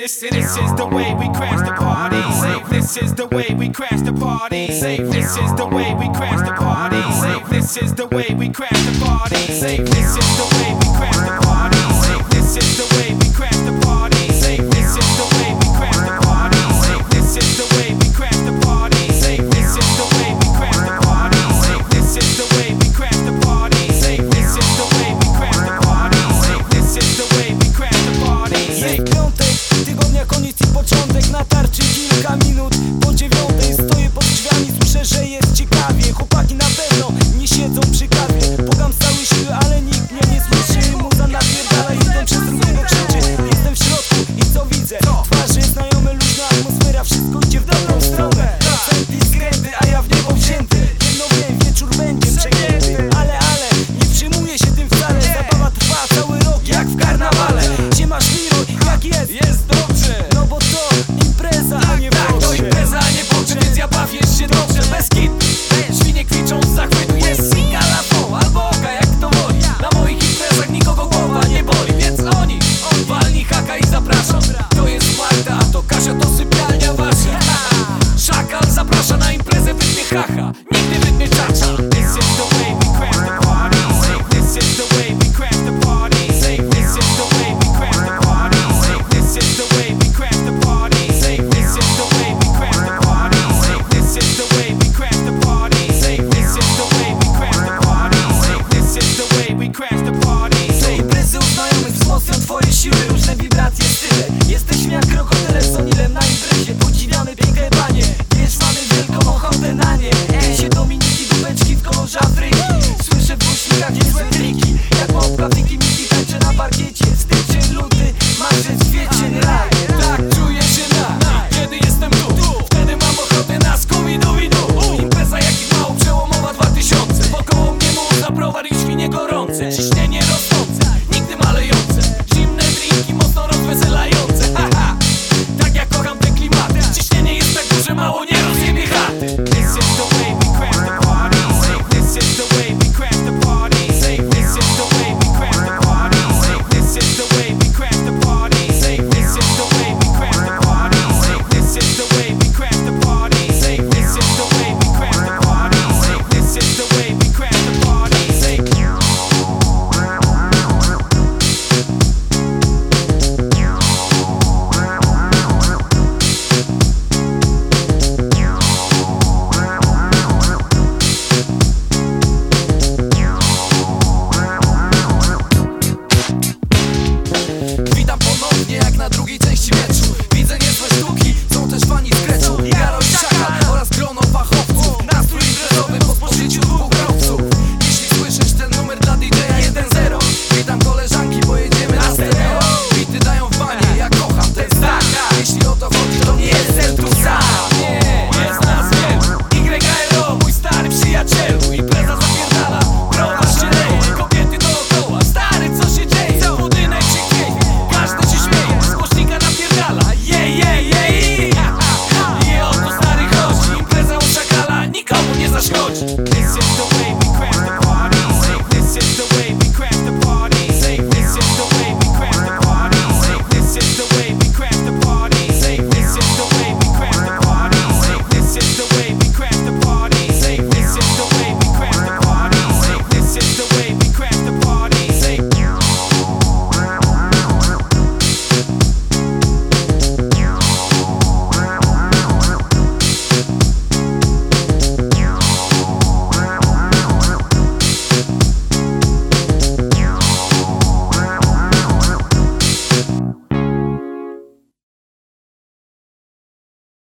This, is the way we crash the party. Safe, this is the way we crash the party. Safe, this is the way we crash the party. Safe, this is the way we crash the party. Safe, this is the way we crash This is the way